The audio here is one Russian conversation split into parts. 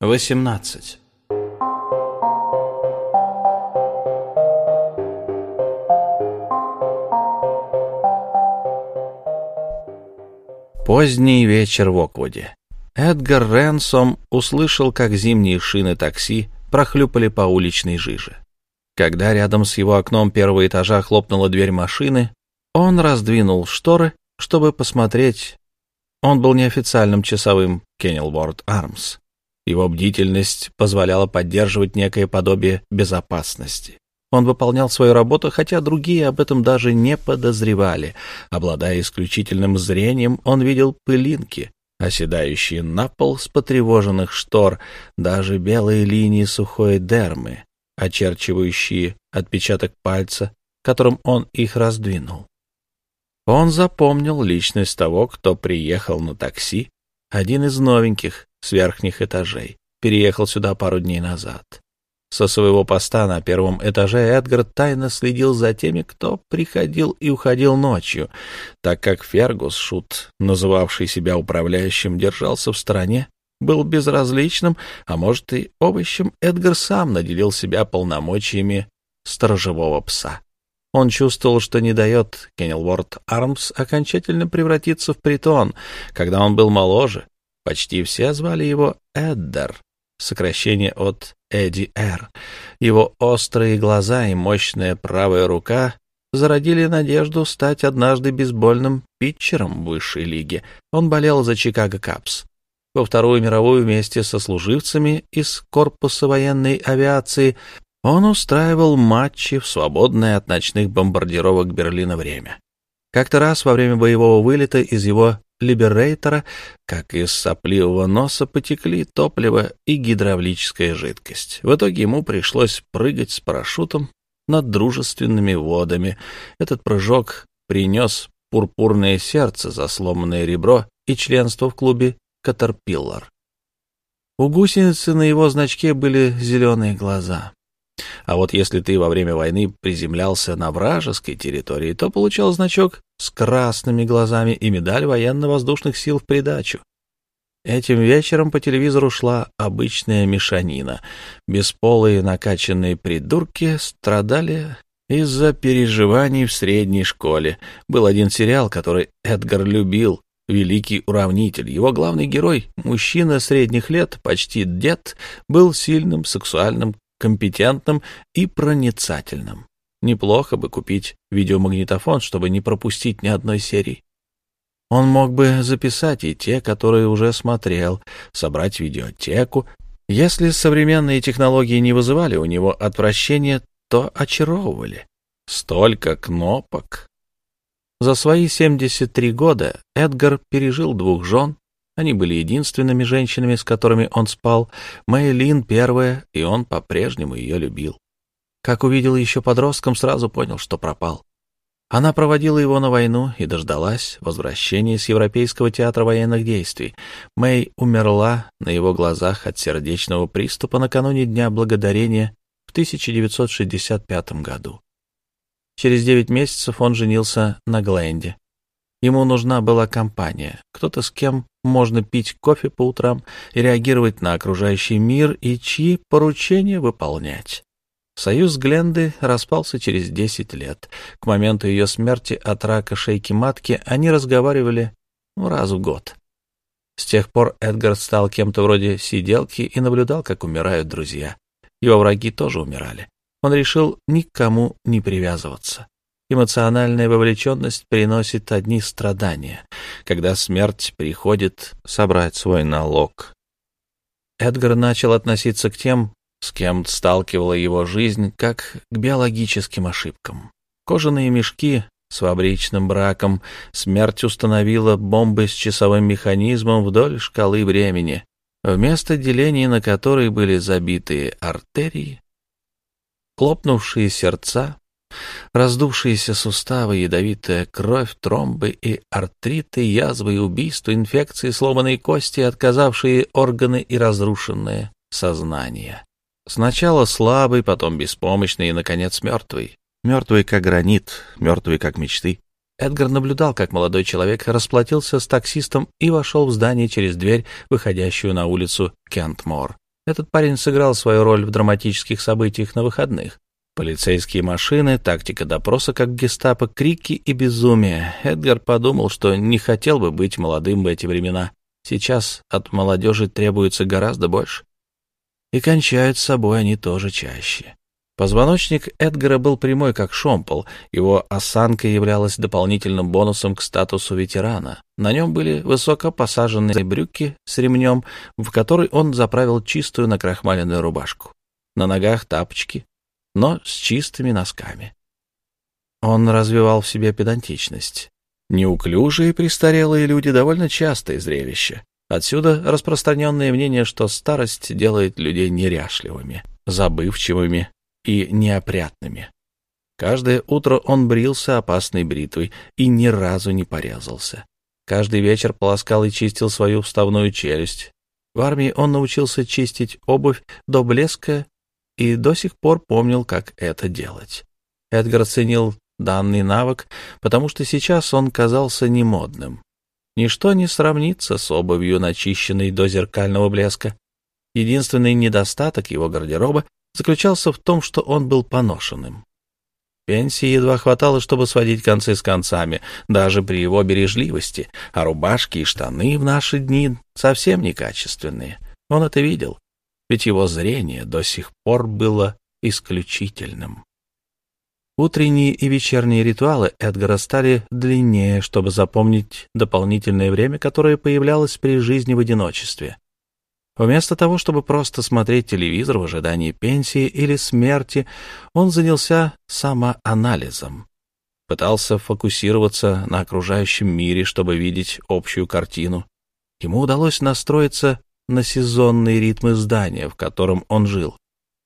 18. Поздний вечер в Оквуде. Эдгар Ренсом услышал, как зимние шины такси прохлюпали по уличной жиже. Когда рядом с его окном первого этажа хлопнула дверь машины, он раздвинул шторы, чтобы посмотреть. Он был неофициальным часовым Кеннелворд Армс. Его бдительность позволяла поддерживать некое подобие безопасности. Он выполнял свою работу, хотя другие об этом даже не подозревали. Обладая исключительным зрением, он видел пылинки, оседающие на пол с потревоженных штор, даже белые линии сухой дермы, очерчивающие отпечаток пальца, которым он их раздвинул. Он запомнил личность того, кто приехал на такси, один из новеньких с верхних этажей, переехал сюда пару дней назад. Со своего поста на первом этаже Эдгар тайно следил за теми, кто приходил и уходил ночью, так как Фергус Шут, называвший себя управляющим, держался в стороне, был безразличным, а может и овощем, Эдгар сам наделил себя полномочиями сторожевого пса. Он чувствовал, что не дает Кеннелворд Армс окончательно превратиться в притон. Когда он был моложе, почти все звали его Эддер, сокращение от Эдди Эр. Его острые глаза и мощная правая рука зародили надежду стать однажды бейсбольным питчером высшей лиги. Он болел за Чикаго Капс. Во Вторую мировую вместе со служивцами из корпуса военной авиации он устраивал матчи в свободное от ночных бомбардировок Берлина время. Как-то раз во время боевого вылета из его либерейтора, как из сопливого носа, потекли топливо и гидравлическая жидкость. В итоге ему пришлось прыгать с парашютом над дружественными водами. Этот прыжок принес пурпурное сердце за сломанное ребро и членство в клубе «Катерпиллар». У гусеницы на его значке были зеленые глаза. А вот если ты во время войны приземлялся на вражеской территории, то получал значок с красными глазами и медаль военно-воздушных сил в придачу. Этим вечером по телевизору шла обычная мешанина. Бесполые накачанные придурки страдали из-за переживаний в средней школе. Был один сериал, который Эдгар любил, «Великий уравнитель». Его главный герой, мужчина средних лет, почти дед, был сильным, сексуальным, компетентным и проницательным. Неплохо бы купить видеомагнитофон, чтобы не пропустить ни одной серии. Он мог бы записать и те, которые уже смотрел, собрать видеотеку. Если современные технологии не вызывали у него отвращения, то очаровывали. Столько кнопок. За свои 73 года Эдгар пережил двух жен, они были единственными женщинами, с которыми он спал. Мэйлин первая, и он по-прежнему ее любил. Как увидел еще подростком, сразу понял, что пропал. Она проводила его на войну и дождалась возвращения с Европейского театра военных действий. Мэй умерла на его глазах от сердечного приступа накануне Дня Благодарения в 1965 году. Через девять месяцев он женился на Гленде. Ему нужна была компания, кто-то с кем можно пить кофе по утрам и реагировать на окружающий мир и чьи поручения выполнять. Союз Гленды распался через десять лет. К моменту ее смерти от рака шейки матки они разговаривали ну, раз в год. С тех пор Эдгар стал кем-то вроде сиделки и наблюдал, как умирают друзья. Его враги тоже умирали. Он решил никому не привязываться. Эмоциональная вовлеченность приносит одни страдания, когда смерть приходит собрать свой налог. Эдгар начал относиться к тем, с кем сталкивала его жизнь, как к биологическим ошибкам. Кожаные мешки с фабричным браком, смерть установила бомбы с часовым механизмом вдоль шкалы времени, вместо делений на которой были забитые артерии, хлопнувшие сердца, Раздувшиеся суставы, ядовитая кровь, тромбы и артриты, язвы и убийства, инфекции, сломанные кости, отказавшие органы и разрушенное сознание. Сначала слабый, потом беспомощный и, наконец, мертвый. Мертвый, как гранит, мертвый, как мечты. Эдгар наблюдал, как молодой человек расплатился с таксистом и вошел в здание через дверь, выходящую на улицу Кентмор. Этот парень сыграл свою роль в драматических событиях на выходных. Полицейские машины, тактика допроса как гестапо, крики и безумие. Эдгар подумал, что не хотел бы быть молодым в эти времена. Сейчас от молодежи требуется гораздо больше. И кончают с собой они тоже чаще. Позвоночник Эдгара был прямой, как шомпол. Его осанка являлась дополнительным бонусом к статусу ветерана. На нем были высоко посаженные брюки с ремнем, в который он заправил чистую накрахмаленную рубашку. На ногах тапочки, но с чистыми носками. Он развивал в себе педантичность. Неуклюжие престарелые люди — довольно частое зрелище. Отсюда распространенное мнение, что старость делает людей неряшливыми, забывчивыми и неопрятными. Каждое утро он брился опасной бритвой и ни разу не порезался. Каждый вечер полоскал и чистил свою вставную челюсть. В армии он научился чистить обувь до блеска и до сих пор помнил, как это делать. Эдгар ценил данный навык, потому что сейчас он казался немодным. Ничто не сравнится с обувью, начищенной до зеркального блеска. Единственный недостаток его гардероба заключался в том, что он был поношенным. Пенсии едва хватало, чтобы сводить концы с концами, даже при его бережливости, а рубашки и штаны в наши дни совсем некачественные. Он это видел ведь его зрение до сих пор было исключительным. Утренние и вечерние ритуалы Эдгара стали длиннее, чтобы запомнить дополнительное время, которое появлялось при жизни в одиночестве. Вместо того, чтобы просто смотреть телевизор в ожидании пенсии или смерти, он занялся самоанализом. Пытался фокусироваться на окружающем мире, чтобы видеть общую картину. Ему удалось настроиться на сезонные ритмы здания, в котором он жил.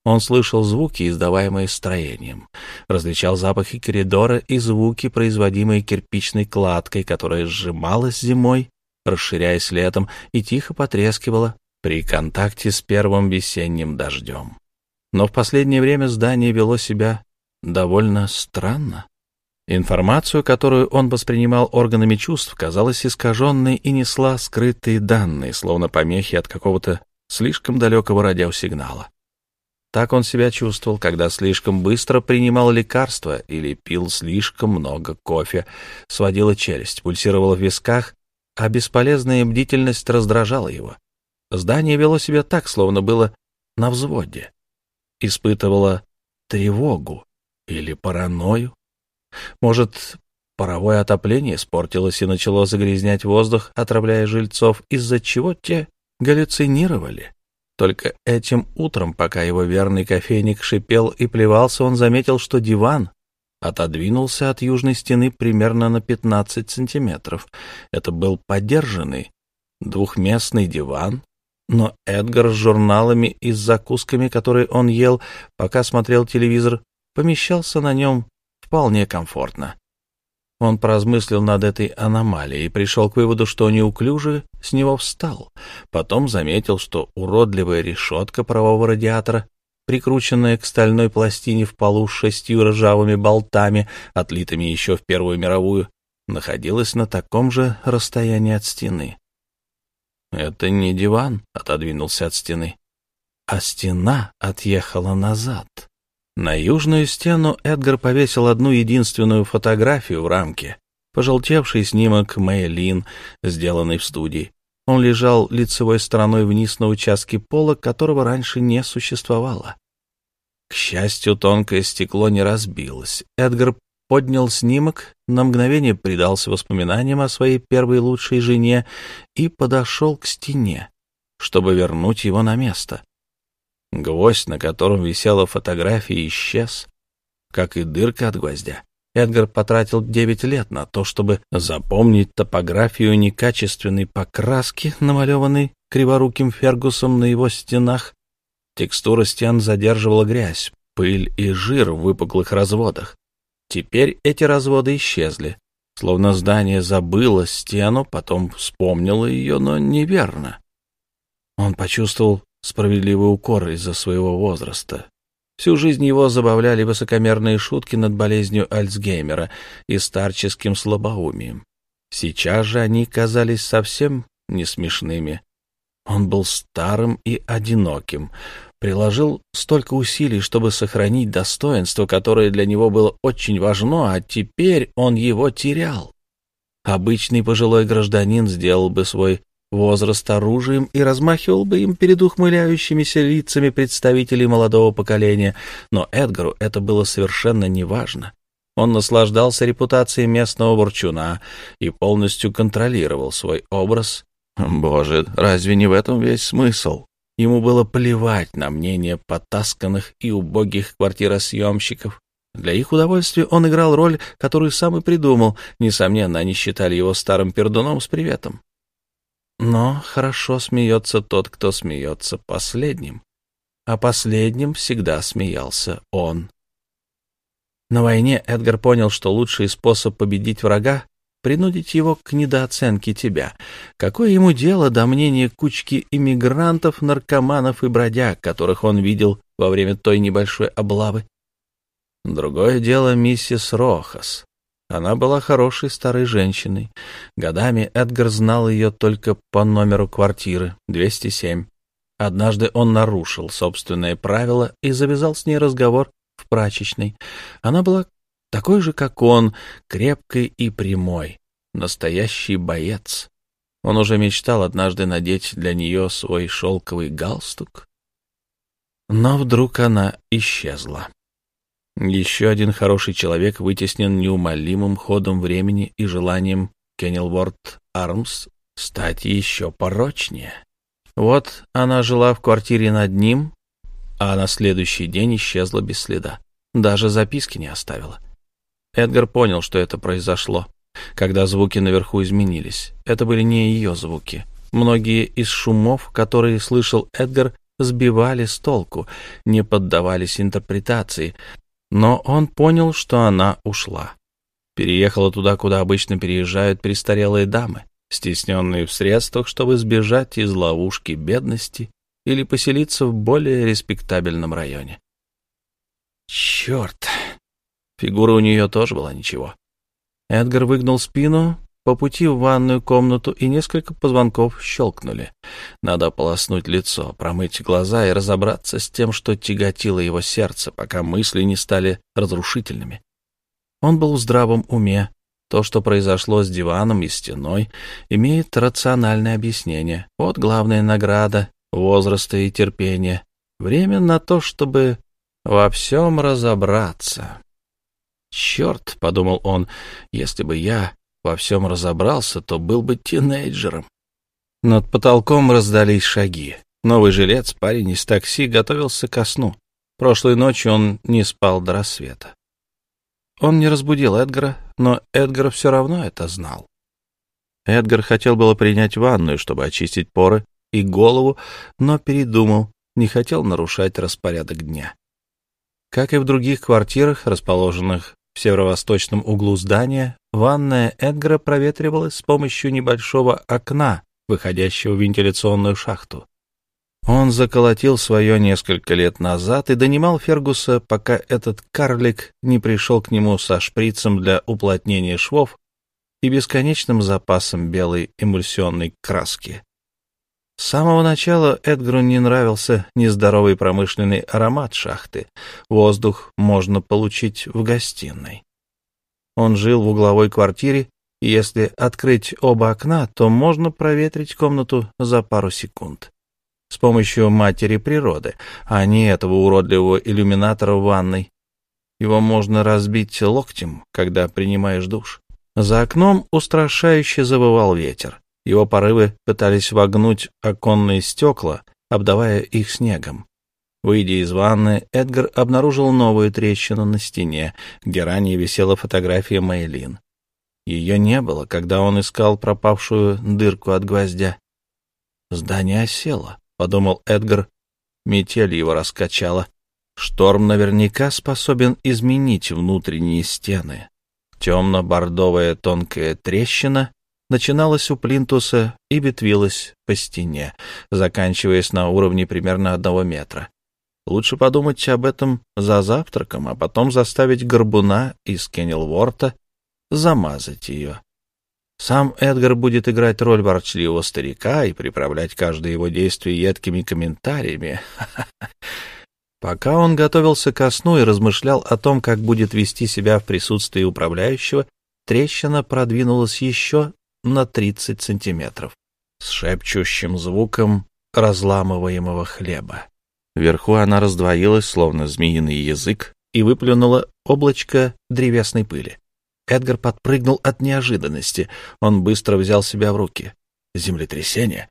Он слышал звуки, издаваемые строением, различал запахи коридора и звуки, производимые кирпичной кладкой, которая сжималась зимой, расширяясь летом, и тихо потрескивала при контакте с первым весенним дождем. Но в последнее время здание вело себя довольно странно. Информацию, которую он воспринимал органами чувств, казалась искаженной и несла скрытые данные, словно помехи от какого-то слишком далекого радиосигнала. Так он себя чувствовал, когда слишком быстро принимал лекарства или пил слишком много кофе, сводила челюсть, пульсировала в висках, а бесполезная бдительность раздражала его. Здание вело себя так, словно было на взводе. Испытывало тревогу или паранойю. Может, паровое отопление испортилось и начало загрязнять воздух, отравляя жильцов, из-за чего те галлюцинировали. Только этим утром, пока его верный кофейник шипел и плевался, он заметил, что диван отодвинулся от южной стены примерно на 15 сантиметров. Это был подержанный двухместный диван, но Эдгар с журналами и с закусками, которые он ел, пока смотрел телевизор, помещался на нем вполне комфортно. Он поразмыслил над этой аномалией и пришел к выводу, что неуклюже с него встал. Потом заметил, что уродливая решетка правого радиатора, прикрученная к стальной пластине в полу с шестью ржавыми болтами, отлитыми еще в Первую мировую, находилась на таком же расстоянии от стены. «Это не диван», — отодвинулся от стены, — а стена отъехала назад. На южную стену Эдгар повесил одну единственную фотографию в рамке. Пожелтевший снимок Мэйлин, сделанный в студии. Он лежал лицевой стороной вниз на участке пола, которого раньше не существовало. К счастью, тонкое стекло не разбилось. Эдгар поднял снимок, на мгновение предался воспоминаниям о своей первой лучшей жене и подошел к стене, чтобы вернуть его на место. Гвоздь, на котором висела фотография, исчез, как и дырка от гвоздя. Эдгар потратил девять лет на то, чтобы запомнить топографию некачественной покраски, намалеванной криворуким Фергусом на его стенах. Текстура стен задерживала грязь, пыль и жир в выпуклых разводах. Теперь эти разводы исчезли, словно здание забыло стену, потом вспомнило ее, но неверно. Он почувствовал справедливый укор из-за своего возраста. Всю жизнь его забавляли высокомерные шутки над болезнью Альцгеймера и старческим слабоумием. Сейчас же они казались совсем не смешными. Он был старым и одиноким, приложил столько усилий, чтобы сохранить достоинство, которое для него было очень важно, а теперь он его терял. Обычный пожилой гражданин сделал бы свой возраст оружием и размахивал бы им перед ухмыляющимися лицами представителей молодого поколения, но Эдгару это было совершенно неважно. Он наслаждался репутацией местного ворчуна и полностью контролировал свой образ. Боже, разве не в этом весь смысл? Ему было плевать на мнение потасканных и убогих квартиросъемщиков. Для их удовольствия он играл роль, которую сам и придумал. Несомненно, они считали его старым пердуном с приветом. Но хорошо смеется тот, кто смеется последним. А последним всегда смеялся он. На войне Эдгар понял, что лучший способ победить врага принудить его к недооценке тебя. Какое ему дело до мнения кучки иммигрантов, наркоманов и бродяг, которых он видел во время той небольшой облавы? Другое дело миссис Рохас. Она была хорошей старой женщиной. Годами Эдгар знал ее только по номеру квартиры, 207. Однажды он нарушил собственное правило и завязал с ней разговор в прачечной. Она была такой же, как он, крепкой и прямой, настоящий боец. Он уже мечтал однажды надеть для нее свой шелковый галстук. Но вдруг она исчезла. Еще один хороший человек вытеснен неумолимым ходом времени и желанием Кеннелворд Армс стать еще порочнее. Вот она жила в квартире над ним, а на следующий день исчезла без следа. Даже записки не оставила. Эдгар понял, что это произошло, когда звуки наверху изменились. Это были не ее звуки. Многие из шумов, которые слышал Эдгар, сбивали с толку, не поддавались интерпретации, но он понял, что она ушла. Переехала туда, куда обычно переезжают престарелые дамы, стесненные в средствах, чтобы сбежать из ловушки бедности или поселиться в более респектабельном районе. «Черт!» Фигура у нее тоже была ничего. Эдгар выгнул спину по пути в ванную комнату, и несколько позвонков щелкнули. Надо ополоснуть лицо, промыть глаза и разобраться с тем, что тяготило его сердце, пока мысли не стали разрушительными. Он был в здравом уме. То, что произошло с диваном и стеной, имеет рациональное объяснение. Вот главная награда возраста и терпения. Время на то, чтобы во всем разобраться. «Черт», — подумал он, — «если бы я во всем разобрался, то был бы тинейджером». Над потолком раздались шаги. Новый жилец, парень из такси, готовился ко сну. Прошлой ночью он не спал до рассвета. Он не разбудил Эдгара, но Эдгар все равно это знал. Эдгар хотел было принять ванную, чтобы очистить поры и голову, но передумал, не хотел нарушать распорядок дня. Как и в других квартирах, расположенных в северо-восточном углу здания ванная Эдгара проветривалась с помощью небольшого окна, выходящего в вентиляционную шахту. Он заколотил свое несколько лет назад и донимал Фергуса, пока этот карлик не пришел к нему со шприцем для уплотнения швов и бесконечным запасом белой эмульсионной краски. С самого начала Эдгару не нравился нездоровый промышленный аромат шахты. Воздух можно получить в гостиной. Он жил в угловой квартире, и если открыть оба окна, то можно проветрить комнату за пару секунд. С помощью матери природы, а не этого уродливого иллюминатора в ванной. Его можно разбить локтем, когда принимаешь душ. За окном устрашающе завывал ветер. Его порывы пытались вогнуть оконные стекла, обдавая их снегом. Выйдя из ванны, Эдгар обнаружил новую трещину на стене, где ранее висела фотография Мэйлин. Ее не было, когда он искал пропавшую дырку от гвоздя. «Здание осело», — подумал Эдгар. Метель его раскачала. Шторм наверняка способен изменить внутренние стены. Темно-бордовая тонкая трещина начиналась у плинтуса и ветвилась по стене, заканчиваясь на уровне примерно одного метра. Лучше подумать об этом за завтраком, а потом заставить горбуна из Кеннелворта замазать ее. Сам Эдгар будет играть роль ворчливого старика и приправлять каждое его действие едкими комментариями. Пока он готовился ко сну и размышлял о том, как будет вести себя в присутствии управляющего, трещина продвинулась еще на 30 сантиметров с шепчущим звуком разламываемого хлеба. Вверху она раздвоилась, словно змеиный язык, и выплюнула облачко древесной пыли. Эдгар подпрыгнул от неожиданности. Он быстро взял себя в руки. Землетрясение?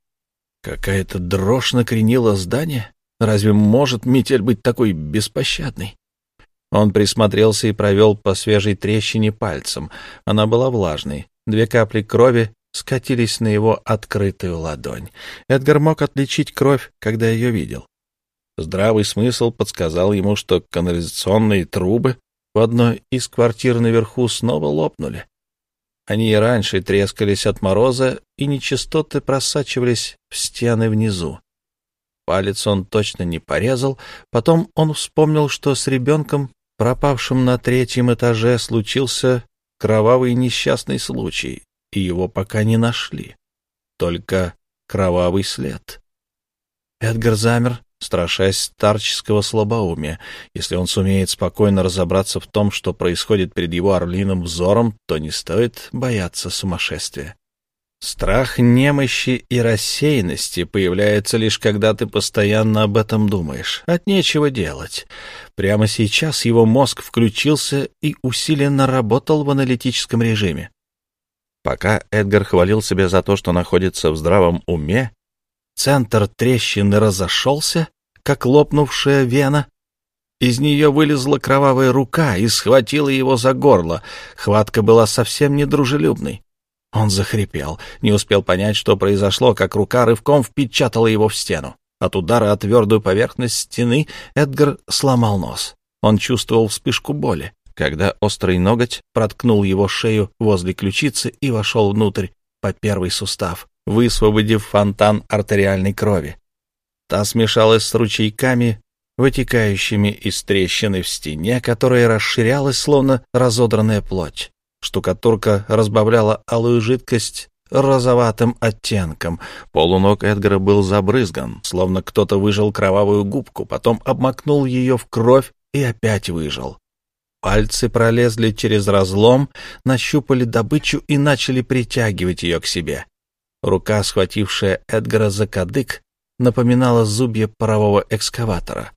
Какая-то дрожь накренила здание? Разве может метель быть такой беспощадной? Он присмотрелся и провел по свежей трещине пальцем. Она была влажной. Две капли крови скатились на его открытую ладонь. Эдгар мог отличить кровь, когда ее видел. Здравый смысл подсказал ему, что канализационные трубы в одной из квартир наверху снова лопнули. Они и раньше трескались от мороза, и нечистоты просачивались в стены внизу. Палец он точно не порезал. Потом он вспомнил, что с ребенком, пропавшим на третьем этаже, случился кровавый несчастный случай, и его пока не нашли. Только кровавый след. Эдгар замер, страшась старческого слабоумия. Если он сумеет спокойно разобраться в том, что происходит перед его орлиным взором, то не стоит бояться сумасшествия. Страх немощи и рассеянности появляется лишь когда ты постоянно об этом думаешь. От нечего делать. Прямо сейчас его мозг включился и усиленно работал в аналитическом режиме. Пока Эдгар хвалил себя за то, что находится в здравом уме, центр трещины разошелся, как лопнувшая вена. Из нее вылезла кровавая рука и схватила его за горло. Хватка была совсем недружелюбной. Он захрипел, не успел понять, что произошло, как рука рывком впечатала его в стену. От удара о твердую поверхность стены Эдгар сломал нос. Он чувствовал вспышку боли, когда острый ноготь проткнул его шею возле ключицы и вошел внутрь по первый сустав, высвободив фонтан артериальной крови. Та смешалась с ручейками, вытекающими из трещины в стене, которая расширялась, словно разодранная плоть. Штукатурка разбавляла алую жидкость розоватым оттенком. Полуног Эдгара был забрызган, словно кто-то выжал кровавую губку, потом обмакнул ее в кровь и опять выжал. Пальцы пролезли через разлом, нащупали добычу и начали притягивать ее к себе. Рука, схватившая Эдгара за кадык, напоминала зубья парового экскаватора.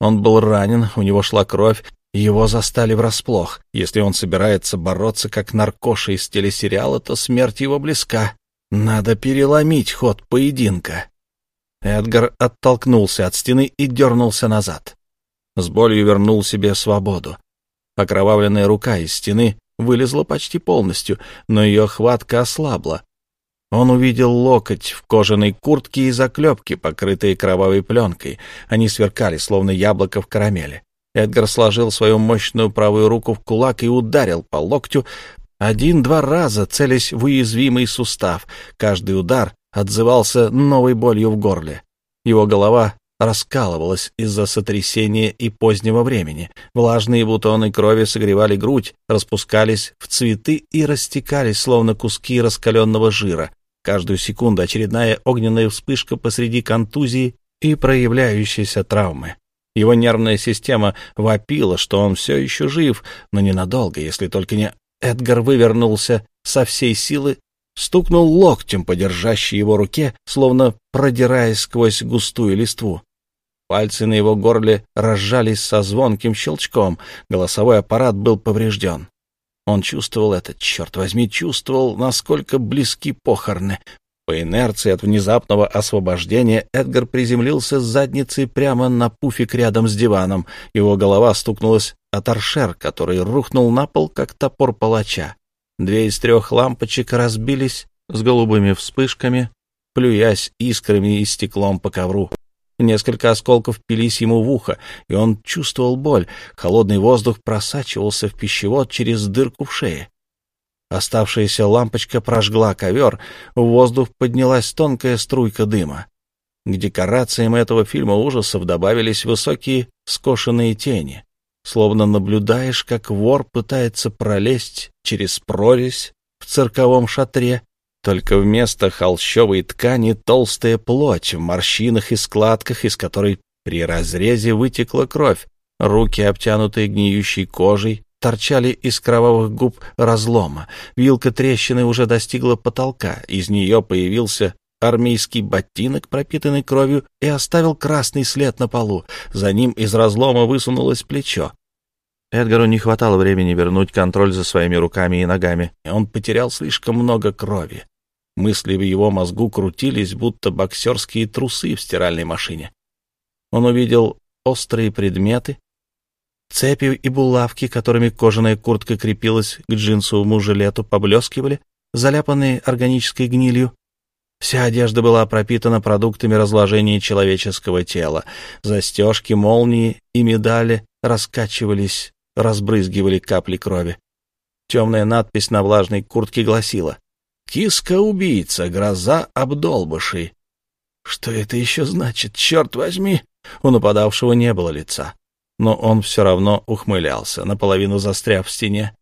Он был ранен, у него шла кровь, его застали врасплох. Если он собирается бороться как наркоша из телесериала, то смерть его близка. Надо переломить ход поединка. Эдгар оттолкнулся от стены и дернулся назад. С болью вернул себе свободу. Окровавленная рука из стены вылезла почти полностью, но ее хватка ослабла. Он увидел локоть в кожаной куртке и заклепки, покрытые кровавой пленкой. Они сверкали, словно яблоко в карамели. Эдгар сложил свою мощную правую руку в кулак и ударил по локтю один-два раза, целясь в уязвимый сустав. Каждый удар отзывался новой болью в горле. Его голова раскалывалась из-за сотрясения и позднего времени. Влажные бутоны крови согревали грудь, распускались в цветы и растекались, словно куски раскаленного жира. Каждую секунду очередная огненная вспышка посреди контузии и проявляющейся травмы. Его нервная система вопила, что он все еще жив, но ненадолго, если только не... Эдгар вывернулся со всей силы, стукнул локтем по держащей его руке, словно продираясь сквозь густую листву. Пальцы на его горле разжались со звонким щелчком, голосовой аппарат был поврежден. Он чувствовал это, черт возьми, чувствовал, насколько близки похороны, по инерции от внезапного освобождения Эдгар приземлился с задницей прямо на пуфик рядом с диваном. Его голова стукнулась о торшер, который рухнул на пол, как топор палача. Две из трех лампочек разбились с голубыми вспышками, плюясь искрами и стеклом по ковру. Несколько осколков пились ему в ухо, и он чувствовал боль. Холодный воздух просачивался в пищевод через дырку в шее. Оставшаяся лампочка прожгла ковер, в воздух поднялась тонкая струйка дыма. К декорациям этого фильма ужасов добавились высокие скошенные тени, словно наблюдаешь, как вор пытается пролезть через прорезь в цирковом шатре, только вместо холщовой ткани толстая плоть в морщинах и складках, из которой при разрезе вытекла кровь. Руки, обтянутые гниющей кожей, торчали из кровавых губ разлома. Вилка трещины уже достигла потолка. Из нее появился армейский ботинок, пропитанный кровью, и оставил красный след на полу. За ним из разлома высунулось плечо. Эдгару не хватало времени вернуть контроль за своими руками и ногами. Он потерял слишком много крови. Мысли в его мозгу крутились, будто боксерские трусы в стиральной машине. Он увидел острые предметы, цепи и булавки, которыми кожаная куртка крепилась к джинсовому жилету, поблескивали, заляпанные органической гнилью. Вся одежда была пропитана продуктами разложения человеческого тела. Застежки, молнии и медали раскачивались, разбрызгивали капли крови. Темная надпись на влажной куртке гласила «Киска-убийца, гроза обдолбышей». Что это еще значит, черт возьми? У нападавшего не было лица, но он все равно ухмылялся, наполовину застряв в стене.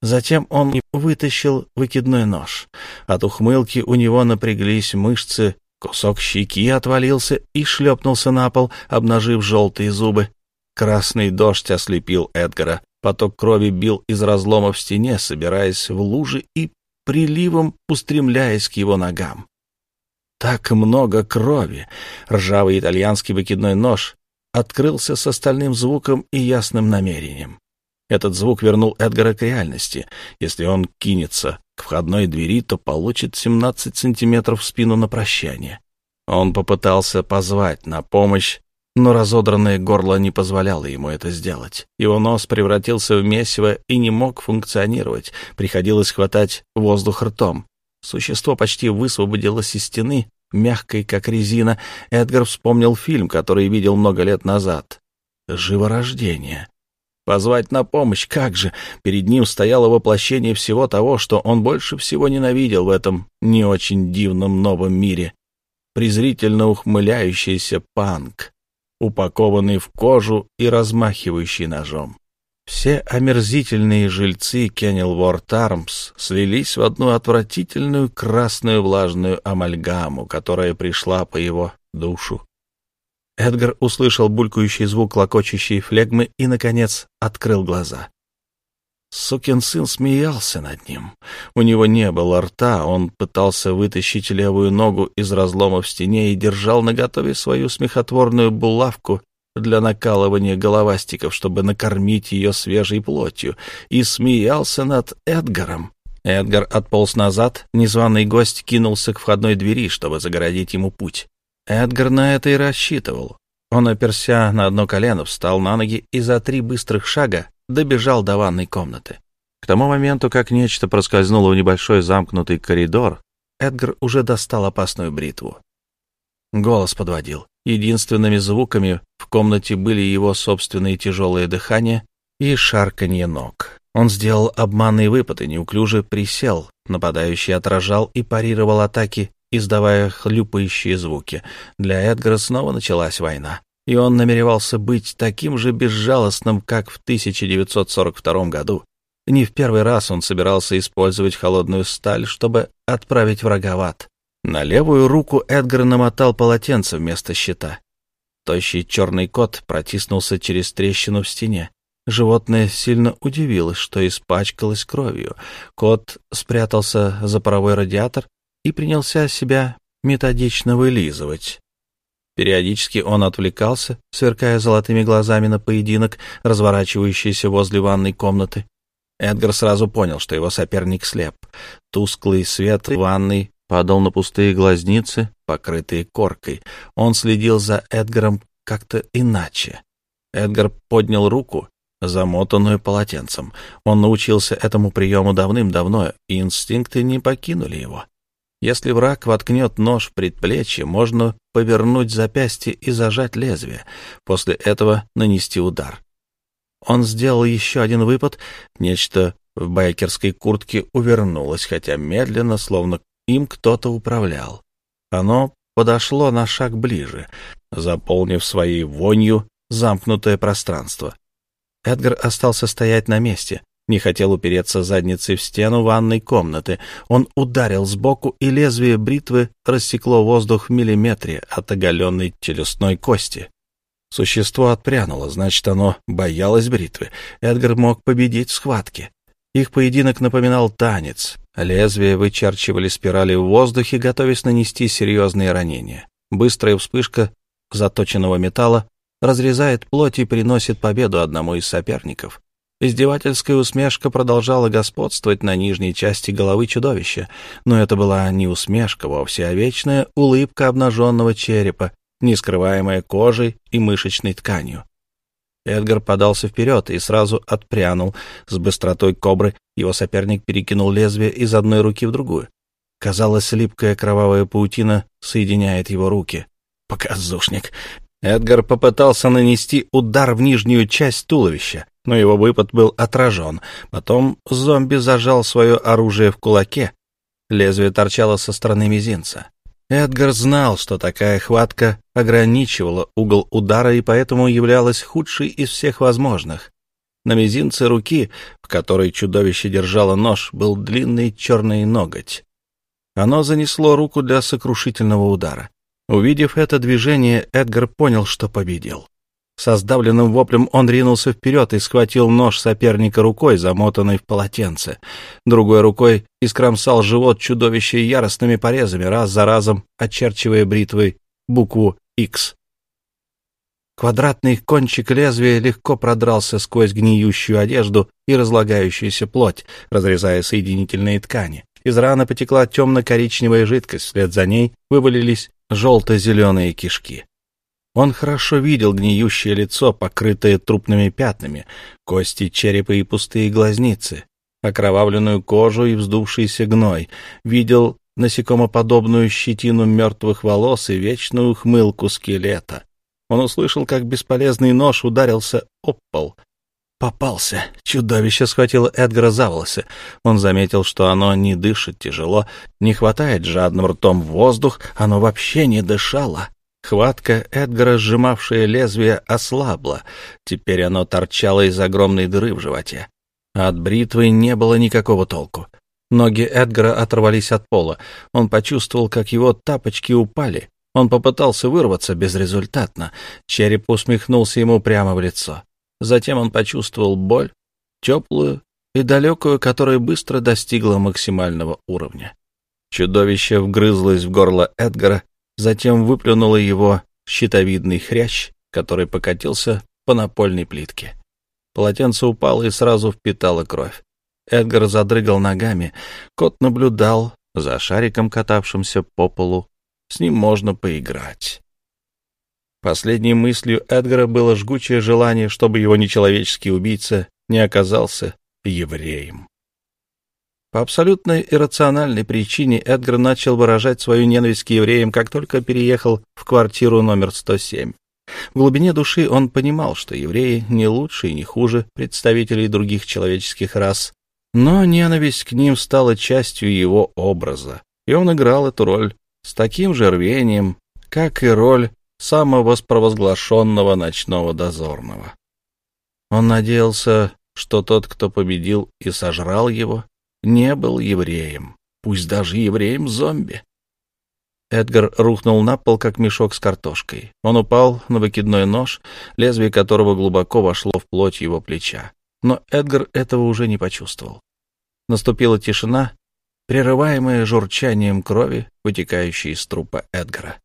Затем он вытащил выкидной нож. От ухмылки у него напряглись мышцы, кусок щеки отвалился и шлепнулся на пол, обнажив желтые зубы. Красный дождь ослепил Эдгара. Поток крови бил из разлома в стене, собираясь в лужи и приливом устремляясь к его ногам. Так много крови! Ржавый итальянский выкидной нож открылся с остальным звуком и ясным намерением. Этот звук вернул Эдгара к реальности. Если он кинется к входной двери, то получит 17 сантиметров в спину на прощание. Он попытался позвать на помощь, но разодранное горло не позволяло ему это сделать. Его нос превратился в месиво и не мог функционировать. Приходилось хватать воздух ртом. Существо почти высвободилось из стены, мягкой, как резина. Эдгар вспомнил фильм, который видел много лет назад. «Живорождение». Позвать на помощь, как же? Перед ним стояло воплощение всего того, что он больше всего ненавидел в этом не очень дивном новом мире. Презрительно ухмыляющийся панк, упакованный в кожу и размахивающий ножом. Все омерзительные жильцы Кеннелворд Армс слились в одну отвратительную красную влажную амальгаму, которая пришла по его душу. Эдгар услышал булькающий звук локочущей флегмы и, наконец, открыл глаза. Сукин сын смеялся над ним. У него не было рта, он пытался вытащить левую ногу из разлома в стене и держал наготове свою смехотворную булавку для накалывания головастиков, чтобы накормить ее свежей плотью, и смеялся над Эдгаром. Эдгар отполз назад, незваный гость кинулся к входной двери, чтобы загородить ему путь. Эдгар на это и рассчитывал. Он, оперся на одно колено, встал на ноги и за три быстрых шага добежал до ванной комнаты. К тому моменту, как нечто проскользнуло в небольшой замкнутый коридор, Эдгар уже достал опасную бритву. Голос подводил. Единственными звуками в комнате были его собственные тяжелые дыхание и шарканье ног. Он сделал обманный выпад и неуклюже присел. Нападающий отражал и парировал атаки, издавая хлюпающие звуки. Для Эдгара снова началась война, и он намеревался быть таким же безжалостным, как в 1942 году. Не в первый раз он собирался использовать холодную сталь, чтобы отправить врага в ад. На левую руку Эдгар намотал полотенце вместо щита. Тощий черный кот протиснулся через трещину в стене. Животное сильно удивилось, что испачкалось кровью. Кот спрятался за паровой радиатор и принялся себя методично вылизывать. Периодически он отвлекался, сверкая золотыми глазами на поединок, разворачивающийся возле ванной комнаты. Эдгар сразу понял, что его соперник слеп. Тусклый свет ванной падал на пустые глазницы, покрытые коркой. Он следил за Эдгаром как-то иначе. Эдгар поднял руку, замотанную полотенцем. Он научился этому приему давным-давно, и инстинкты не покинули его. Если враг воткнет нож в предплечье, можно повернуть запястье и зажать лезвие, после этого нанести удар. Он сделал еще один выпад, нечто в байкерской куртке увернулось, хотя медленно, словно им кто-то управлял. Оно подошло на шаг ближе, заполнив своей вонью замкнутое пространство. Эдгар остался стоять на месте. Не хотел упереться задницей в стену ванной комнаты. Он ударил сбоку, и лезвие бритвы рассекло воздух в миллиметре от оголенной челюстной кости. Существо отпрянуло, значит, оно боялось бритвы. Эдгар мог победить в схватке. Их поединок напоминал танец. Лезвия вычерчивали спирали в воздухе, готовясь нанести серьезные ранения. Быстрая вспышка заточенного металла разрезает плоть и приносит победу одному из соперников. Издевательская усмешка продолжала господствовать на нижней части головы чудовища, но это была не усмешка вовсе, а вечная улыбка обнаженного черепа, не скрываемая кожей и мышечной тканью. Эдгар подался вперед и сразу отпрянул. С быстротой кобры его соперник перекинул лезвие из одной руки в другую. Казалось, липкая кровавая паутина соединяет его руки. Показушник. Эдгар попытался нанести удар в нижнюю часть туловища но его выпад был отражен. Потом зомби зажал свое оружие в кулаке. Лезвие торчало со стороны мизинца. Эдгар знал, что такая хватка ограничивала угол удара и поэтому являлась худшей из всех возможных. На мизинце руки, в которой чудовище держало нож, был длинный черный ноготь. Оно занесло руку для сокрушительного удара. Увидев это движение, Эдгар понял, что победил. Со сдавленным воплем он ринулся вперед и схватил нож соперника рукой, замотанной в полотенце. Другой рукой искромсал живот чудовища яростными порезами, раз за разом очерчивая бритвой букву «Х». Квадратный кончик лезвия легко продрался сквозь гниющую одежду и разлагающуюся плоть, разрезая соединительные ткани. Из раны потекла темно-коричневая жидкость, вслед за ней вывалились желто-зеленые кишки. Он хорошо видел гниющее лицо, покрытое трупными пятнами, кости черепа и пустые глазницы, окровавленную кожу и вздувшийся гной. Видел насекомоподобную щетину мертвых волос и вечную хмылку скелета. Он услышал, как бесполезный нож ударился об пол. Попался. Чудовище схватило Эдгара за волосы. Он заметил, что оно не дышит тяжело, не хватает жадным ртом воздух, оно вообще не дышало. Хватка Эдгара, сжимавшая лезвие, ослабла. Теперь оно торчало из огромной дыры в животе. От бритвы не было никакого толку. Ноги Эдгара оторвались от пола. Он почувствовал, как его тапочки упали. Он попытался вырваться безрезультатно. Череп усмехнулся ему прямо в лицо. Затем он почувствовал боль, теплую и далекую, которая быстро достигла максимального уровня. Чудовище вгрызлось в горло Эдгара, затем выплюнула его щитовидный хрящ, который покатился по напольной плитке. Полотенце упало и сразу впитало кровь. Эдгар задрыгал ногами. Кот наблюдал за шариком, катавшимся по полу. С ним можно поиграть. Последней мыслью Эдгара было жгучее желание, чтобы его нечеловеческий убийца не оказался евреем. По абсолютно иррациональной причине Эдгар начал выражать свою ненависть к евреям, как только переехал в квартиру номер 107. В глубине души он понимал, что евреи не лучше и не хуже представителей других человеческих рас, но ненависть к ним стала частью его образа, и он играл эту роль с таким же рвением, как и роль самовоспровозглашенного ночного дозорного. Он надеялся, что тот, кто победил и сожрал его, не был евреем, пусть даже евреем-зомби. Эдгар рухнул на пол, как мешок с картошкой. Он упал на выкидной нож, лезвие которого глубоко вошло в плоть его плеча. Но Эдгар этого уже не почувствовал. Наступила тишина, прерываемая журчанием крови, вытекающей из трупа Эдгара.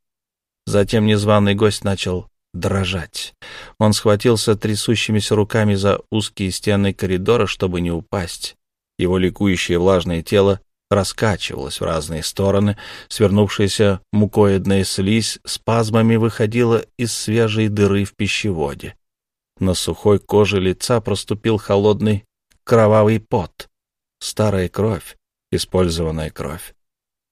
Затем незваный гость начал дрожать. Он схватился трясущимися руками за узкие стены коридора, чтобы не упасть. Его ликующее влажное тело раскачивалось в разные стороны, свернувшаяся мукоидная слизь спазмами выходила из свежей дыры в пищеводе. На сухой коже лица проступил холодный кровавый пот. Старая кровь, использованная кровь.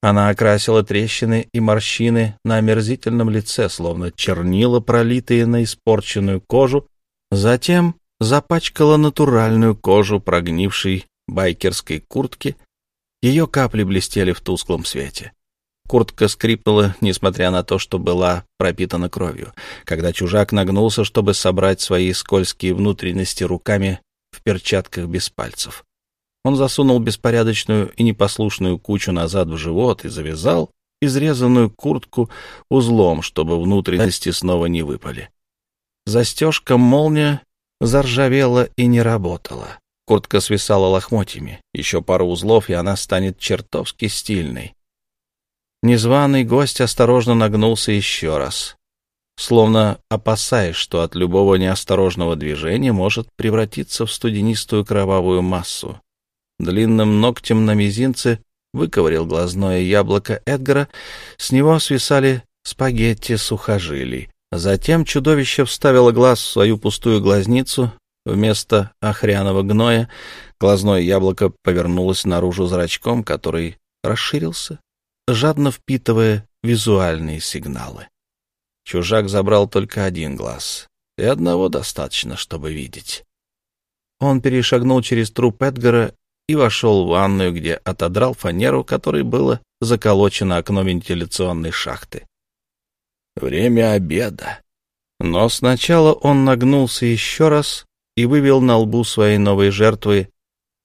Она окрасила трещины и морщины на омерзительном лице, словно чернила, пролитые на испорченную кожу, затем запачкала натуральную кожу прогнившей байкерской куртки. Ее капли блестели в тусклом свете. Куртка скрипнула, несмотря на то, что была пропитана кровью. Когда чужак нагнулся, чтобы собрать свои скользкие внутренности руками в перчатках без пальцев. Он засунул беспорядочную и непослушную кучу назад в живот и завязал изрезанную куртку узлом, чтобы внутренности снова не выпали. Застежка молния заржавела и не работала. Куртка свисала лохмотьями. Еще пару узлов, и она станет чертовски стильной. Незваный гость осторожно нагнулся еще раз, словно опасаясь, что от любого неосторожного движения может превратиться в студенистую кровавую массу. Длинным ногтем на мизинце выковырил глазное яблоко Эдгара, с него свисали спагетти сухожилий. Затем чудовище вставило глаз в свою пустую глазницу, вместо охряного гноя глазное яблоко повернулось наружу зрачком, который расширился, жадно впитывая визуальные сигналы. Чужак забрал только один глаз, и одного достаточно, чтобы видеть. Он перешагнул через труп Эдгара и вошел в ванную, где отодрал фанеру, которой было заколочено окно вентиляционной шахты. Время обеда. Но сначала он нагнулся еще раз и вывел на лбу своей новой жертвы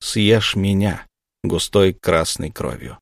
«Съешь меня» густой красной кровью.